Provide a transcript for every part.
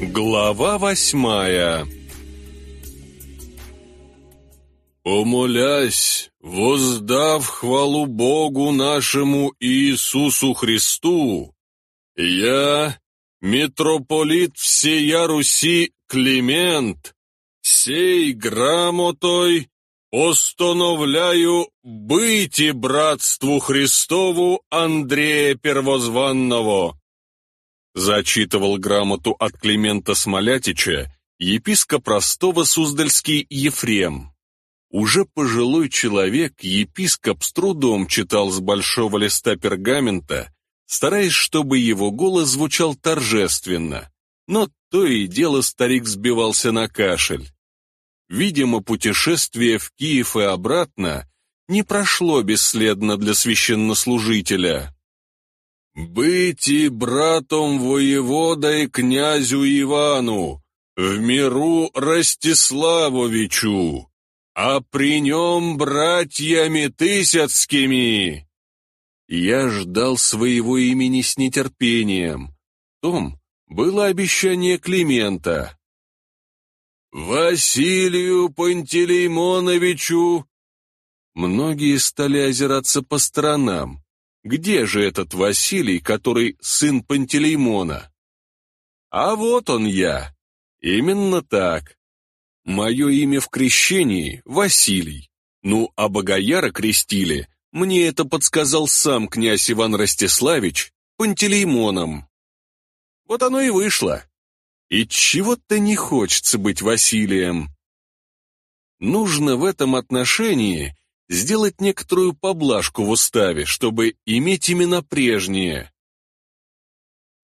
Глава восьмая «Умолясь, воздав хвалу Богу нашему Иисусу Христу, я, митрополит всея Руси Климент, сей грамотой постановляю быть и братству Христову Андрея Первозванного». Зачитывал грамоту от Климента Смолятича епископ Ростова Суздальский Ефрем. Уже пожилой человек, епископ с трудом читал с большого листа пергамента, стараясь, чтобы его голос звучал торжественно, но то и дело старик сбивался на кашель. Видимо, путешествие в Киев и обратно не прошло бесследно для священнослужителя. «Быть и братом воеводой князю Ивану, в миру Ростиславовичу, а при нем братьями Тысяцкими!» Я ждал своего имени с нетерпением. Том было обещание Климента. «Василию Пантелеймоновичу!» Многие стали озираться по сторонам. Где же этот Василий, который сын Пантелеймона? А вот он я. Именно так. Мое имя в крещении — Василий. Ну, а Богояра крестили, мне это подсказал сам князь Иван Ростиславич Пантелеймоном. Вот оно и вышло. И чего-то не хочется быть Василием. Нужно в этом отношении сделать некоторую поблажку в уставе, чтобы иметь именно прежние.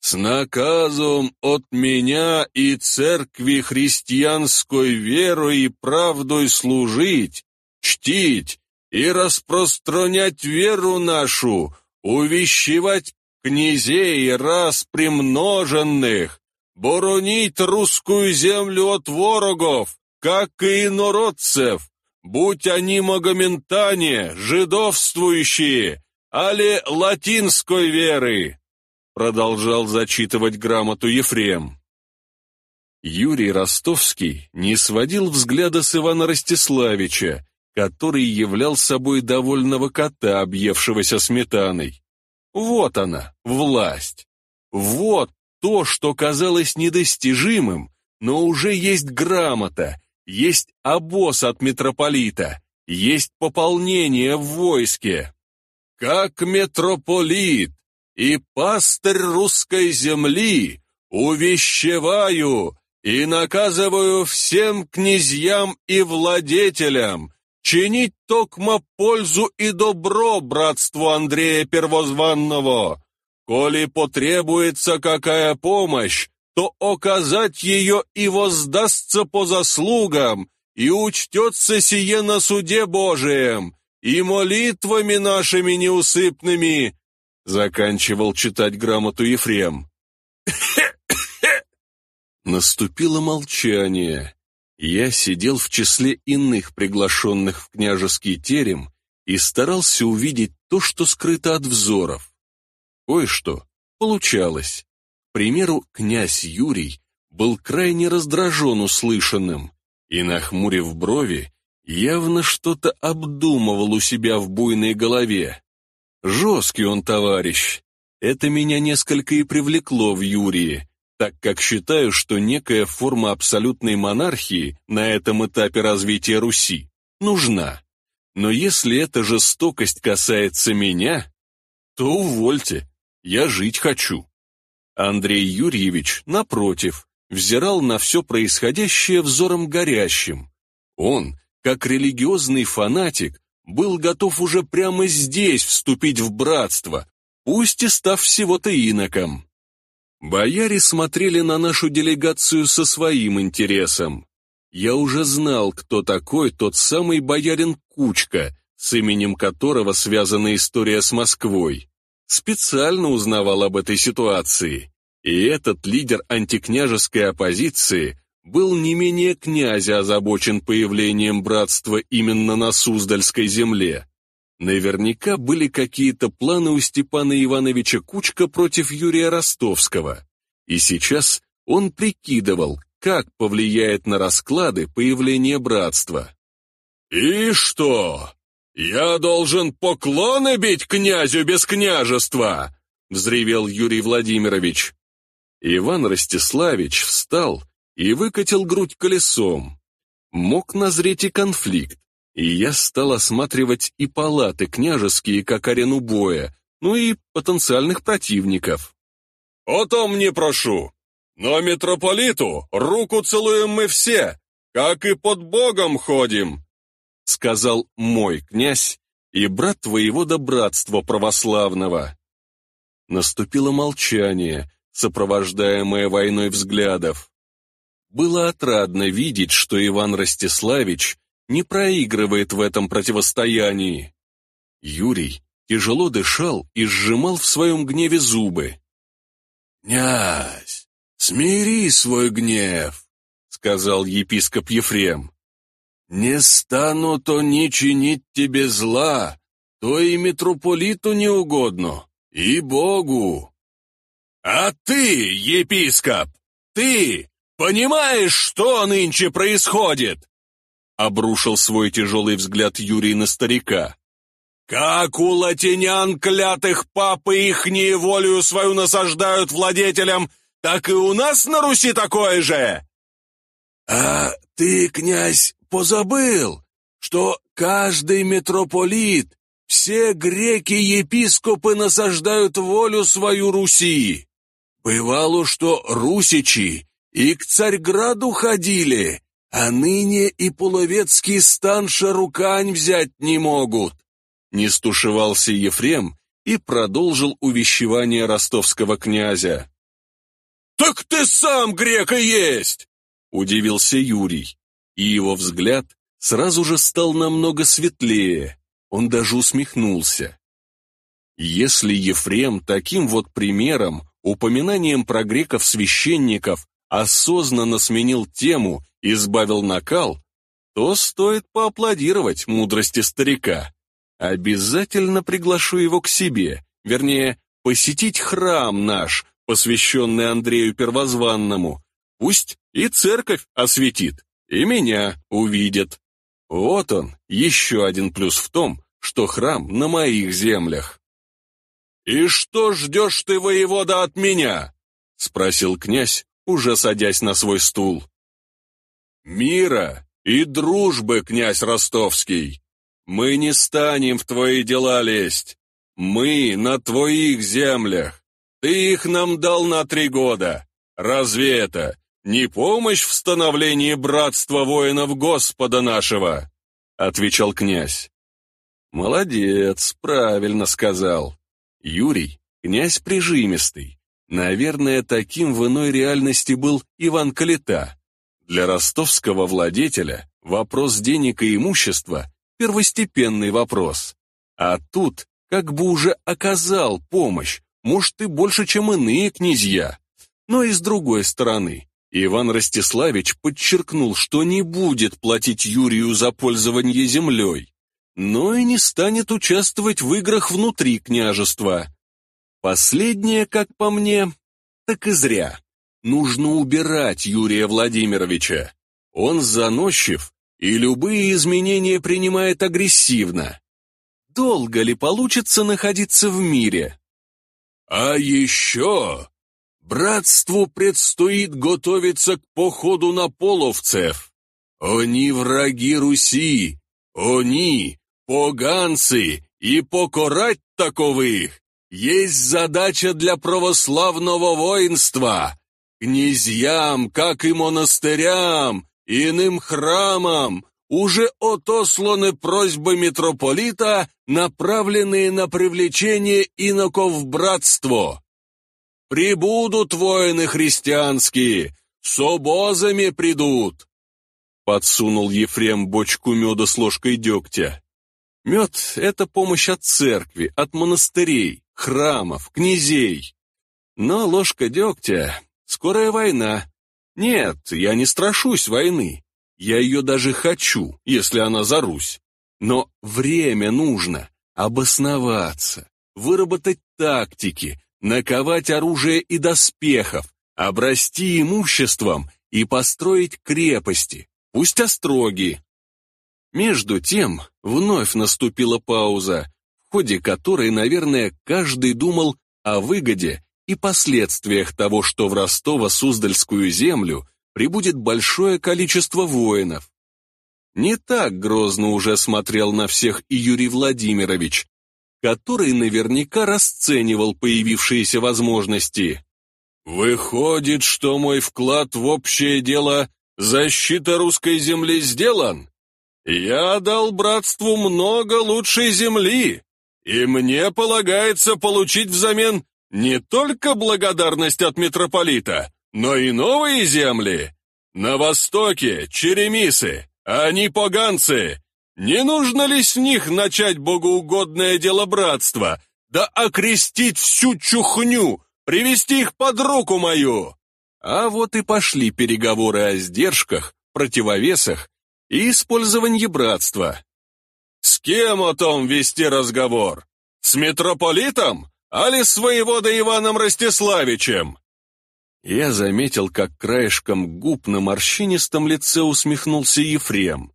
«С наказом от меня и церкви христианской верой и правдой служить, чтить и распространять веру нашу, увещевать князей раз примноженных, боронить русскую землю от ворогов, как и инородцев, будь они магоментане, жидовствующие, али латинской веры, продолжал зачитывать грамоту Ефрем. Юрий Ростовский не сводил взгляда с Ивана Ростиславича, который являл собой довольного кота, объевшегося сметаной. Вот она, власть. Вот то, что казалось недостижимым, но уже есть грамота, есть обоз от митрополита, есть пополнение в войске. Как митрополит и пастырь русской земли увещеваю и наказываю всем князьям и владетелям чинить токмо пользу и добро братству Андрея Первозванного. Коли потребуется какая помощь, то оказать ее и воздастся по заслугам, и учтется сие на суде Божием, и молитвами нашими неусыпными, заканчивал читать грамоту Ефрем. Наступило молчание. Я сидел в числе иных приглашенных в княжеский терем и старался увидеть то, что скрыто от взоров. Кое-что получалось. Примеру, князь Юрий был крайне раздражен услышанным и, нахмурив брови, явно что-то обдумывал у себя в буйной голове. Жесткий он товарищ. Это меня несколько и привлекло в Юрии, так как считаю, что некая форма абсолютной монархии на этом этапе развития Руси нужна. Но если эта жестокость касается меня, то увольте, я жить хочу. Андрей Юрьевич, напротив, взирал на все происходящее взором горящим. Он, как религиозный фанатик, был готов уже прямо здесь вступить в братство, пусть и став всего-то иноком. Бояре смотрели на нашу делегацию со своим интересом. Я уже знал, кто такой тот самый боярин Кучка, с именем которого связана история с Москвой. Специально узнавал об этой ситуации. И этот лидер антикняжеской оппозиции был не менее князя озабочен появлением братства именно на Суздальской земле. Наверняка были какие-то планы у Степана Ивановича Кучка против Юрия Ростовского. И сейчас он прикидывал, как повлияет на расклады появление братства. «И что? Я должен поклоны бить князю без княжества?» — взревел Юрий Владимирович. Иван Ростиславич встал и выкатил грудь колесом. Мог назреть и конфликт, и я стал осматривать и палаты княжеские, как арену боя, ну и потенциальных противников. «О том не прошу, но митрополиту руку целуем мы все, как и под Богом ходим», сказал мой князь и брат твоего до православного. Наступило молчание, сопровождаемое войной взглядов. Было отрадно видеть, что Иван Ростиславич не проигрывает в этом противостоянии. Юрий тяжело дышал и сжимал в своем гневе зубы. «Князь, смири свой гнев», — сказал епископ Ефрем. «Не стану то ни чинить тебе зла, то и митрополиту не угодно, и Богу». «А ты, епископ, ты понимаешь, что нынче происходит?» Обрушил свой тяжелый взгляд Юрий на старика. «Как у латинян клятых папы ихние волю свою насаждают владетелям, так и у нас на Руси такое же!» «А ты, князь, позабыл, что каждый митрополит, все греки-епископы насаждают волю свою Руси. Бывало, что русичи и к Царьграду ходили, а ныне и половецкий стан шарукань взять не могут. Не стушевался Ефрем и продолжил увещевание ростовского князя. «Так ты сам грека есть!» — удивился Юрий, и его взгляд сразу же стал намного светлее, он даже усмехнулся. Если Ефрем таким вот примером упоминанием про греков-священников осознанно сменил тему и избавил накал, то стоит поаплодировать мудрости старика. Обязательно приглашу его к себе, вернее, посетить храм наш, посвященный Андрею Первозванному. Пусть и церковь осветит, и меня увидит. Вот он, еще один плюс в том, что храм на моих землях. «И что ждешь ты, воевода, от меня?» — спросил князь, уже садясь на свой стул. «Мира и дружбы, князь Ростовский. Мы не станем в твои дела лезть. Мы на твоих землях. Ты их нам дал на три года. Разве это не помощь в становлении братства воинов Господа нашего?» — отвечал князь. «Молодец, правильно сказал. Юрий — князь прижимистый. Наверное, таким в иной реальности был Иван Калита. Для ростовского владетеля вопрос денег и имущества — первостепенный вопрос. А тут как бы уже оказал помощь, может, и больше, чем иные князья. Но и с другой стороны, Иван Ростиславич подчеркнул, что не будет платить Юрию за пользование землей но и не станет участвовать в играх внутри княжества. Последнее, как по мне, так и зря. Нужно убирать Юрия Владимировича. Он заносчив и любые изменения принимает агрессивно. Долго ли получится находиться в мире? А еще братству предстоит готовиться к походу на половцев. Они враги Руси, они Поганцы и покорать таковых есть задача для православного воинства. Князьям, как и монастырям, иным храмам уже отосланы просьбы митрополита, направленные на привлечение иноков в братство. Прибудут воины христианские, с обозами придут. Подсунул Ефрем бочку меда с ложкой дегтя. Мед — это помощь от церкви, от монастырей, храмов, князей. Но ложка дегтя — скорая война. Нет, я не страшусь войны. Я ее даже хочу, если она за Русь. Но время нужно обосноваться, выработать тактики, наковать оружие и доспехов, обрасти имуществом и построить крепости, пусть остроги. Между тем вновь наступила пауза, в ходе которой, наверное, каждый думал о выгоде и последствиях того, что в Ростово-Суздальскую землю прибудет большое количество воинов. Не так грозно уже смотрел на всех и Юрий Владимирович, который наверняка расценивал появившиеся возможности. «Выходит, что мой вклад в общее дело защита русской земли сделан? Я дал братству много лучшей земли, и мне полагается получить взамен не только благодарность от митрополита, но и новые земли. На востоке черемисы, они поганцы. Не нужно ли с них начать богоугодное дело братства, да окрестить всю чухню, привести их под руку мою? А вот и пошли переговоры о сдержках, противовесах и использовании братства. С кем о том вести разговор? С митрополитом? Али с воеводой Иваном Ростиславичем? Я заметил, как краешком губ на морщинистом лице усмехнулся Ефрем.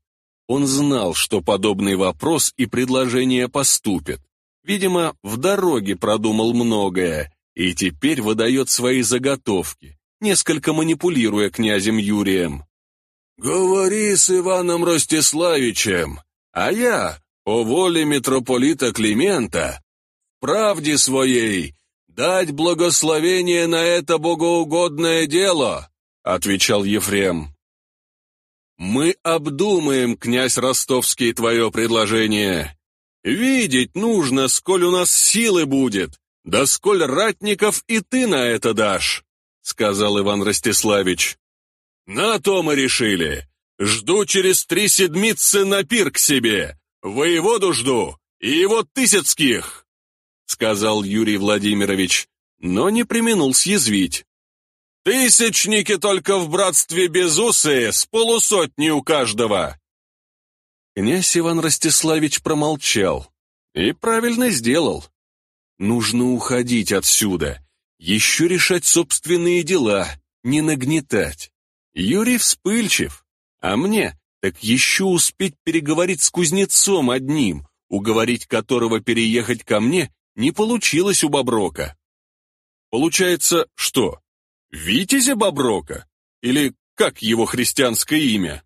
Он знал, что подобный вопрос и предложение поступят. Видимо, в дороге продумал многое, и теперь выдает свои заготовки, несколько манипулируя князем Юрием. «Говори с Иваном Ростиславичем, а я, по воле митрополита Климента, в правде своей дать благословение на это богоугодное дело», — отвечал Ефрем. «Мы обдумаем, князь Ростовский, твое предложение. Видеть нужно, сколь у нас силы будет, да сколь ратников и ты на это дашь», — сказал Иван Ростиславич. «На то мы решили. Жду через три седмицы на пир к себе. Воеводу жду и его тысяцких» сказал Юрий Владимирович, но не применул съязвить. «Тысячники только в братстве безусые, с полусотни у каждого!» Князь Иван Ростиславич промолчал. И правильно сделал. Нужно уходить отсюда, еще решать собственные дела, не нагнетать. Юрий вспыльчив, а мне так еще успеть переговорить с кузнецом одним, уговорить которого переехать ко мне не получилось у Боброка. Получается, что? Витязя Боброка? Или как его христианское имя?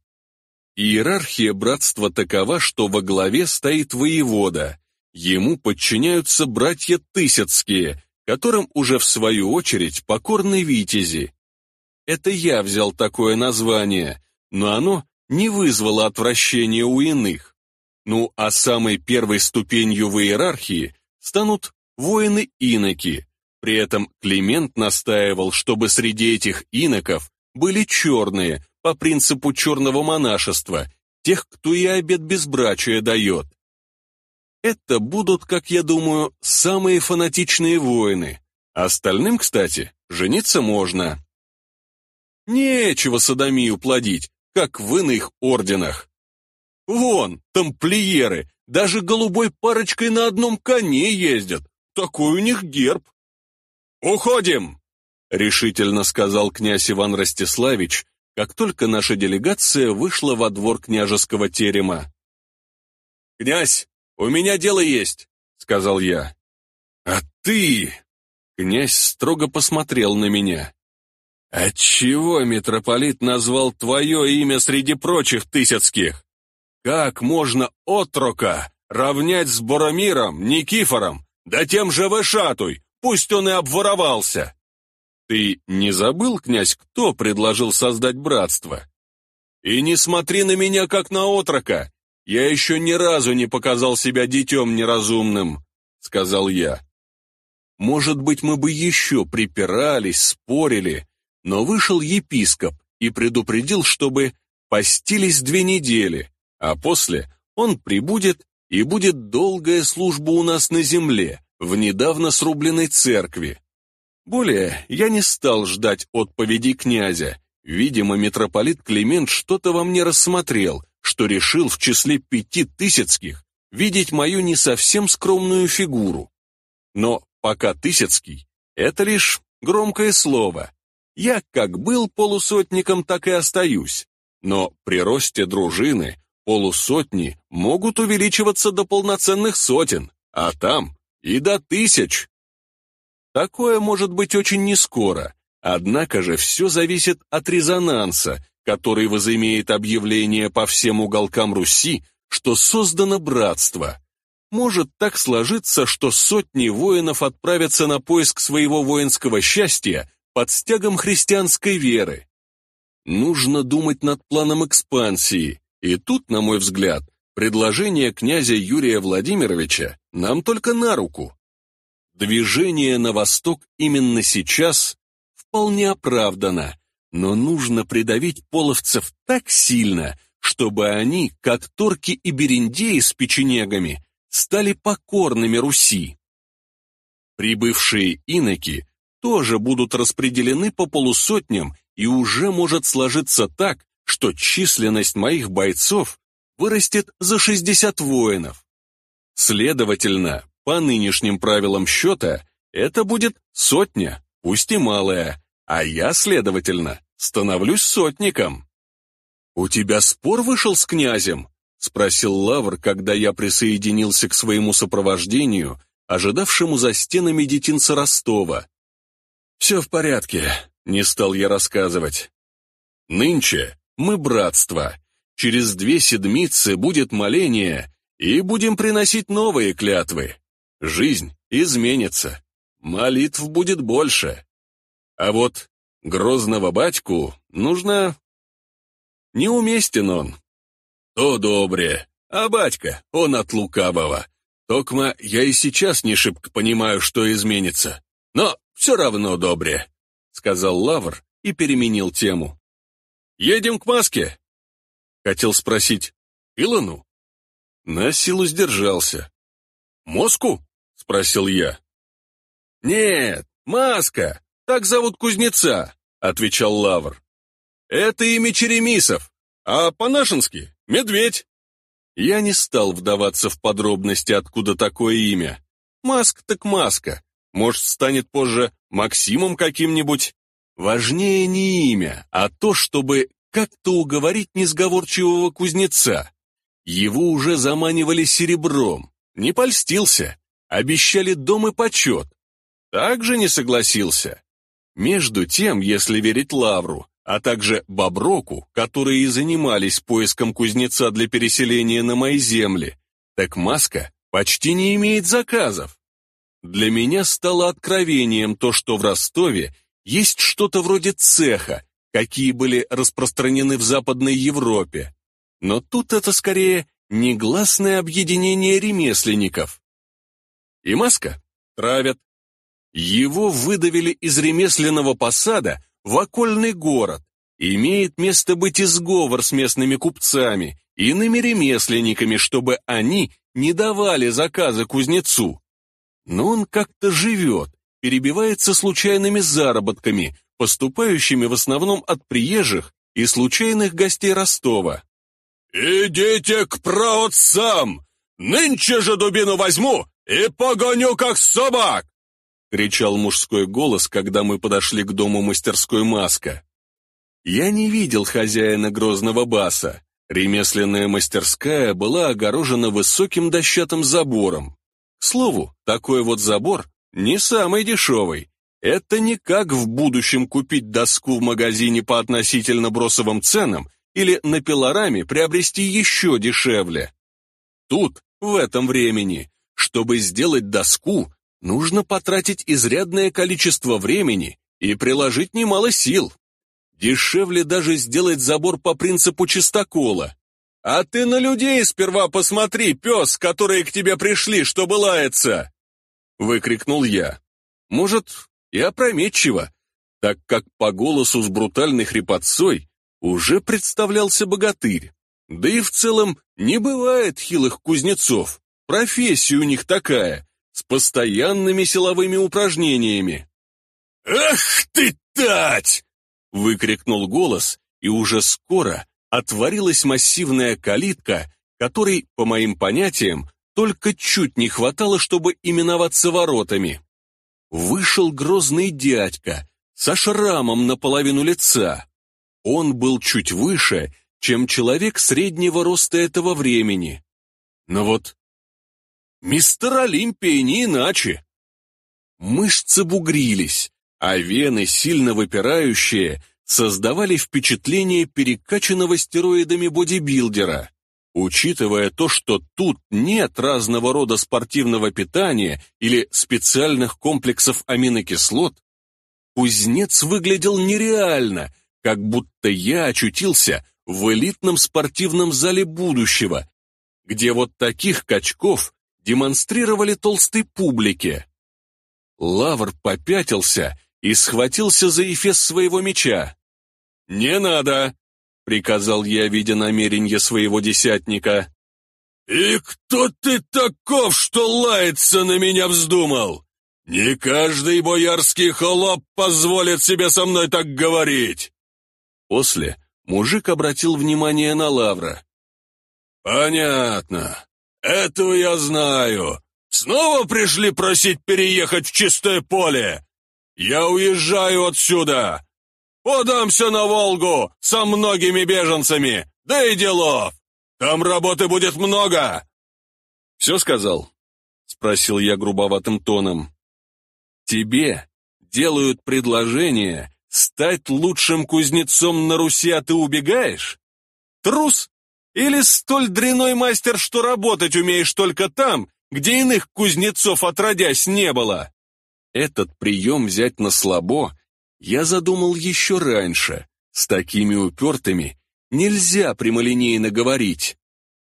Иерархия братства такова, что во главе стоит воевода. Ему подчиняются братья Тысяцкие, которым уже в свою очередь покорны витязи. Это я взял такое название, но оно не вызвало отвращения у иных. Ну а самой первой ступенью в иерархии станут воины-иноки. При этом Климент настаивал, чтобы среди этих иноков были черные, по принципу черного монашества, тех, кто и обет безбрачия дает. Это будут, как я думаю, самые фанатичные воины. Остальным, кстати, жениться можно. Нечего садомию плодить, как в иных орденах. Вон, тамплиеры, даже голубой парочкой на одном коне ездят. Такой у них герб. «Уходим!» — решительно сказал князь Иван Ростиславич, как только наша делегация вышла во двор княжеского терема. «Князь, у меня дело есть», — сказал я. «А ты...» — князь строго посмотрел на меня. «Отчего митрополит назвал твое имя среди прочих тысяцких? Как можно отрока равнять с Боромиром, Никифором, да тем же Вышатуй, пусть он и обворовался? Ты не забыл, князь, кто предложил создать братство? И не смотри на меня, как на отрока. Я еще ни разу не показал себя детем неразумным, сказал я. Может быть, мы бы еще припирались, спорили, но вышел епископ и предупредил, чтобы постились две недели, а после он прибудет, и будет долгая служба у нас на земле, в недавно срубленной церкви. Более я не стал ждать отповеди князя. Видимо, митрополит Климент что-то во мне рассмотрел, что решил в числе пяти тысяцких видеть мою не совсем скромную фигуру. Но пока тысяцкий — это лишь громкое слово. я как был полусотником, так и остаюсь. Но при росте дружины полусотни могут увеличиваться до полноценных сотен, а там и до тысяч. Такое может быть очень нескоро, однако же все зависит от резонанса, который возымеет объявление по всем уголкам Руси, что создано братство. Может так сложиться, что сотни воинов отправятся на поиск своего воинского счастья под стягом христианской веры. Нужно думать над планом экспансии, и тут, на мой взгляд, предложение князя Юрия Владимировича нам только на руку. Движение на восток именно сейчас вполне оправдано, но нужно придавить половцев так сильно, чтобы они, как торки и бериндеи с печенегами, стали покорными Руси. Прибывшие иноки тоже будут распределены по полусотням, и уже может сложиться так, что численность моих бойцов вырастет за 60 воинов. Следовательно, по нынешним правилам счета, это будет сотня, пусть и малая, а я, следовательно, становлюсь сотником. «У тебя спор вышел с князем?» — спросил Лавр, когда я присоединился к своему сопровождению, ожидавшему за стенами детинца Ростова. «Все в порядке», — не стал я рассказывать. «Нынче мы братство. Через две седмицы будет моление, и будем приносить новые клятвы. Жизнь изменится, молитв будет больше. А вот грозного батьку нужно... Неуместен он. То добре, а батька, он от лукавого. Токма я и сейчас не шибко понимаю, что изменится. Но все равно добре, сказал Лавр и переменил тему. Едем к маске? Хотел спросить, Илону? На силу сдержался. Моску? Спросил я. Нет, маска, так зовут кузнеца, отвечал Лавр. Это имя Черемисов, а по-нашенски — медведь. Я не стал вдаваться в подробности, откуда такое имя. Маск так маска. Может, станет позже Максимом каким-нибудь. Важнее не имя, а то, чтобы как-то уговорить несговорчивого кузнеца. Его уже заманивали серебром. Не польстился. Обещали дом и почет. Также не согласился. Между тем, если верить Лавру, а также Боброку, которые и занимались поиском кузнеца для переселения на мои земли, так Маска почти не имеет заказов. Для меня стало откровением то, что в Ростове есть что-то вроде цеха, какие были распространены в Западной Европе. Но тут это скорее негласное объединение ремесленников. И Маска травят. Его выдавили из ремесленного посада в окольный город. Имеет место быть изговор с местными купцами, иными ремесленниками, чтобы они не давали заказы кузнецу. Но он как-то живет, перебивается случайными заработками, поступающими в основном от приезжих и случайных гостей Ростова. «Идите к праотцам! Нынче же дубину возьму и погоню, как собак!» кричал мужской голос, когда мы подошли к дому мастерской Маска. Я не видел хозяина грозного баса. Ремесленная мастерская была огорожена высоким дощатым забором. К слову, такой вот забор не самый дешевый. Это не как в будущем купить доску в магазине по относительно бросовым ценам или на пилораме приобрести еще дешевле. Тут, в этом времени, чтобы сделать доску, нужно потратить изрядное количество времени и приложить немало сил. Дешевле даже сделать забор по принципу чистокола. А ты на людей сперва посмотри, пес, которые к тебе пришли, чтобы лаяться! Выкрикнул я. Может, и опрометчиво, так как по голосу с брутальной хрипотцой уже представлялся богатырь. Да и в целом не бывает хилых кузнецов. Профессия у них такая, с постоянными силовыми упражнениями. «Ах ты, тать!» — выкрикнул голос, и уже скоро отворилась массивная калитка, которой, по моим понятиям, только чуть не хватало, чтобы именоваться воротами. Вышел грозный дядька, со шрамом наполовину лица. Он был чуть выше, чем человек среднего роста этого времени. Но вот мистер Олимпия не иначе. Мышцы бугрились, а вены, сильно выпирающие, создавали впечатление перекачанного стероидами бодибилдера. Учитывая то, что тут нет разного рода спортивного питания или специальных комплексов аминокислот, кузнец выглядел нереально, как будто я очутился в элитном спортивном зале будущего, где вот таких качков демонстрировали толстой публике. Лавр попятился и схватился за эфес своего меча. «Не надо!» — приказал я, видя намерение своего десятника. «И кто ты таков, что лается на меня вздумал? Не каждый боярский холоп позволит себе со мной так говорить!» После мужик обратил внимание на Лавра. «Понятно. Этого я знаю. Снова пришли просить переехать в чистое поле? Я уезжаю отсюда. Подамся на Волгу со многими беженцами, да и делов. Там работы будет много. Все сказал? Спросил я грубоватым тоном. Тебе делают предложение стать лучшим кузнецом на Руси, а ты убегаешь? Трус? Или столь дряной мастер, что работать умеешь только там, где иных кузнецов отродясь не было? Этот прием взять на слабо я задумал еще раньше. С такими упертыми нельзя прямолинейно говорить.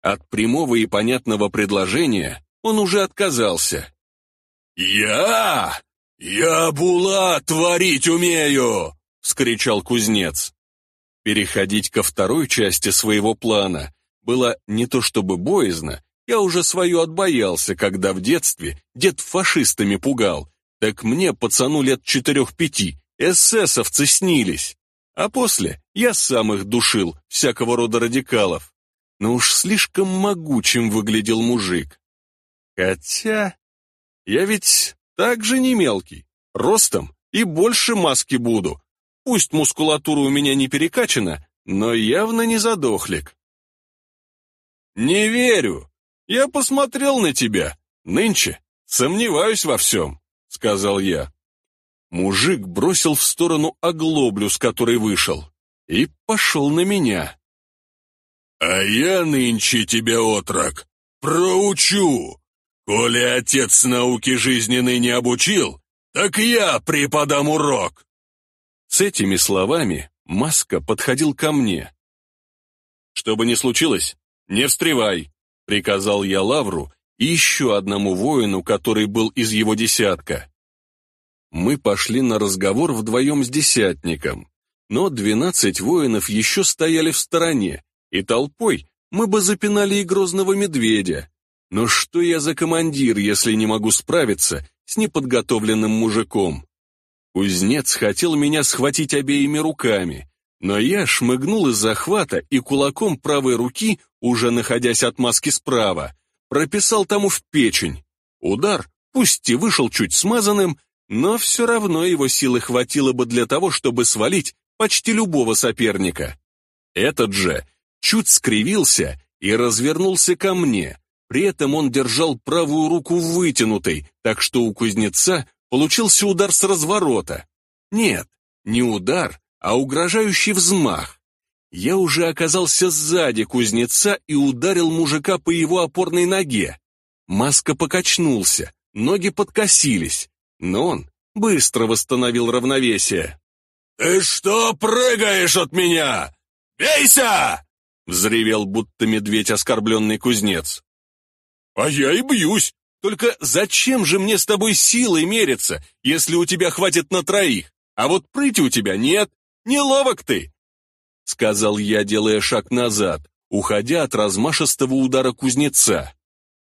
От прямого и понятного предложения он уже отказался. «Я? Я була творить умею!» — вскричал кузнец. Переходить ко второй части своего плана было не то чтобы боязно, я уже свое отбоялся, когда в детстве дед фашистами пугал, так мне, пацану лет четырех-пяти, эсэсовцы снились. А после я сам их душил, всякого рода радикалов. Но уж слишком могучим выглядел мужик. Хотя я ведь так же не мелкий, ростом и больше маски буду. Пусть мускулатура у меня не перекачана, но явно не задохлик. «Не верю. Я посмотрел на тебя. Нынче сомневаюсь во всем», — сказал я. Мужик бросил в сторону оглоблю, с которой вышел, и пошел на меня. «А я нынче тебя, отрок, проучу. Коли отец науки жизненной не обучил, так я преподам урок». С этими словами Маска подходил ко мне. «Что бы ни случилось, не встревай», — приказал я Лавру и еще одному воину, который был из его десятка. Мы пошли на разговор вдвоем с десятником, но двенадцать воинов еще стояли в стороне, и толпой мы бы запинали и грозного медведя. Но что я за командир, если не могу справиться с неподготовленным мужиком? Кузнец хотел меня схватить обеими руками, но я шмыгнул из захвата и кулаком правой руки, уже находясь от маски справа, прописал тому в печень. Удар, пусть и вышел чуть смазанным, но все равно его силы хватило бы для того, чтобы свалить почти любого соперника. Этот же чуть скривился и развернулся ко мне. При этом он держал правую руку вытянутой, так что у кузнеца получился удар с разворота. Нет, не удар, а угрожающий взмах. Я уже оказался сзади кузнеца и ударил мужика по его опорной ноге. Маска покачнулся, ноги подкосились но он быстро восстановил равновесие. «Ты что прыгаешь от меня? Бейся!» — взревел будто медведь оскорбленный кузнец. «А я и бьюсь. Только зачем же мне с тобой силой мериться, если у тебя хватит на троих, а вот прыти у тебя нет, не ловок ты?» Сказал я, делая шаг назад, уходя от размашистого удара кузнеца.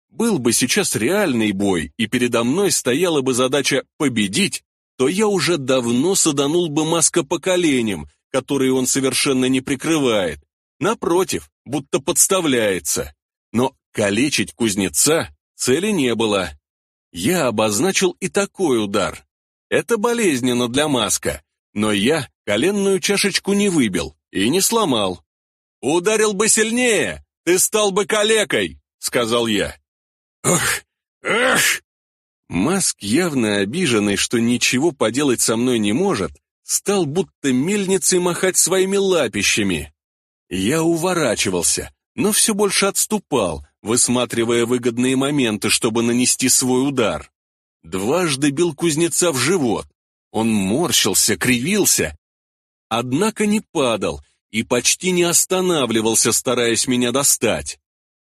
Был бы сейчас реальный бой, и передо мной стояла бы задача победить, то я уже давно саданул бы маска по коленям, которые он совершенно не прикрывает. Напротив, будто подставляется. Но калечить кузнеца цели не было. Я обозначил и такой удар. Это болезненно для маска, но я коленную чашечку не выбил и не сломал. «Ударил бы сильнее, ты стал бы калекой», — сказал я. «Ох, эх!» Маск, явно обиженный, что ничего поделать со мной не может, стал будто мельницей махать своими лапищами. Я уворачивался, но все больше отступал, высматривая выгодные моменты, чтобы нанести свой удар. Дважды бил кузнеца в живот. Он морщился, кривился, однако не падал и почти не останавливался, стараясь меня достать.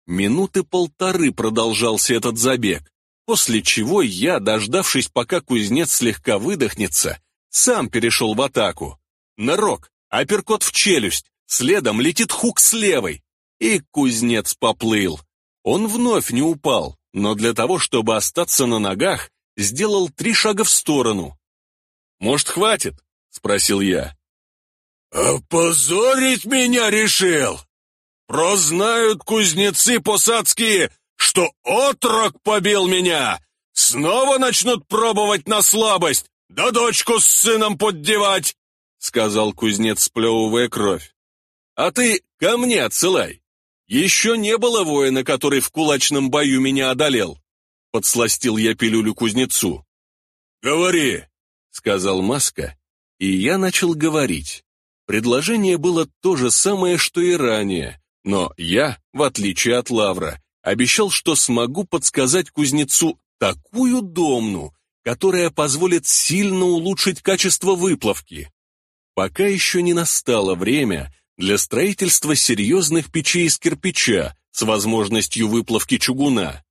Минуты полторы продолжался этот забег, после чего я, дождавшись, пока кузнец слегка выдохнется, сам перешел в атаку. Нарок, апперкот в челюсть, следом летит хук с левой, и кузнец поплыл. Он вновь не упал, но для того, чтобы остаться на ногах, сделал три шага в сторону. «Может, хватит?» — спросил я. «Опозорить меня решил! Прознают кузнецы посадские, что отрок побил меня! Снова начнут пробовать на слабость, да дочку с сыном поддевать!» — сказал кузнец, сплевывая кровь. «А ты ко мне отсылай! Еще не было воина, который в кулачном бою меня одолел!» Подсластил я пилюлю кузнецу. «Говори!» — сказал Маска, и я начал говорить. Предложение было то же самое, что и ранее, но я, в отличие от Лавра, обещал, что смогу подсказать кузнецу такую домну, которая позволит сильно улучшить качество выплавки. Пока еще не настало время для строительства серьезных печей из кирпича с возможностью выплавки чугуна.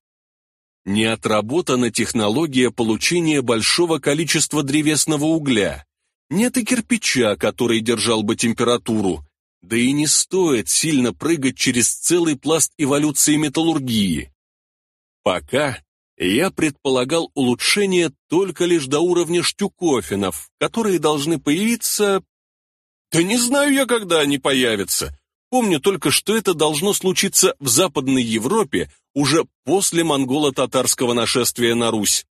Не отработана технология получения большого количества древесного угля. Нет и кирпича, который держал бы температуру. Да и не стоит сильно прыгать через целый пласт эволюции металлургии. Пока я предполагал улучшение только лишь до уровня штюкофенов, которые должны появиться... Да не знаю я, когда они появятся. Помню только, что это должно случиться в Западной Европе уже после монголо-татарского нашествия на Русь.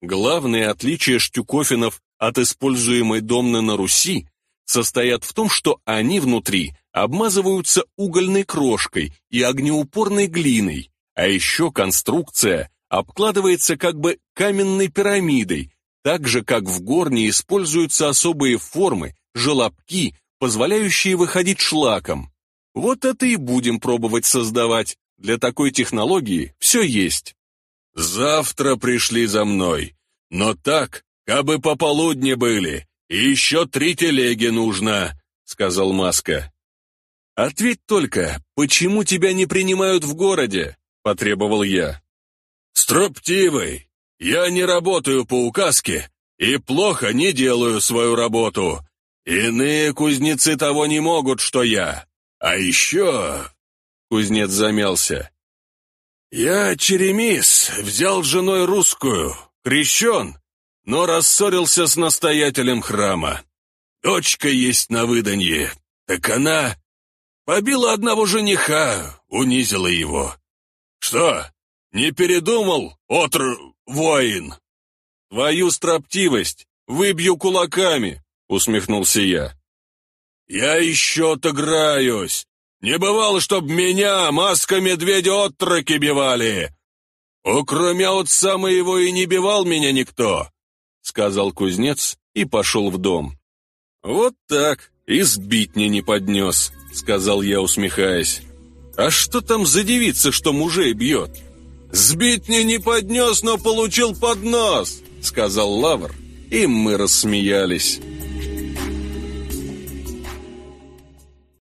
Главное отличие штюкофенов от используемой домны на Руси состоят в том, что они внутри обмазываются угольной крошкой и огнеупорной глиной, а еще конструкция обкладывается как бы каменной пирамидой, так же, как в горне используются особые формы, желобки, позволяющие выходить шлаком. Вот это и будем пробовать создавать. Для такой технологии все есть. Завтра пришли за мной. Но так, кабы пополудни были, и еще три телеги нужно, сказал Маска. Ответь только, почему тебя не принимают в городе? Потребовал я. Строптивый, я не работаю по указке и плохо не делаю свою работу. Иные кузнецы того не могут, что я. А еще Кузнец замялся. «Я черемис, взял женой русскую, крещен, но рассорился с настоятелем храма. Дочка есть на выданье, так она побила одного жениха, унизила его. Что, не передумал, отр... воин?» «Твою строптивость выбью кулаками», — усмехнулся я. «Я еще отыграюсь, не бывало, чтоб меня маска-медведя отроки бивали. О, кроме отца моего и не бивал меня никто, — сказал кузнец и пошел в дом. Вот так, и сбить мне не поднес, — сказал я, усмехаясь. А что там за девица, что мужей бьет? Сбить мне не поднес, но получил поднос, — сказал Лавр, и мы рассмеялись.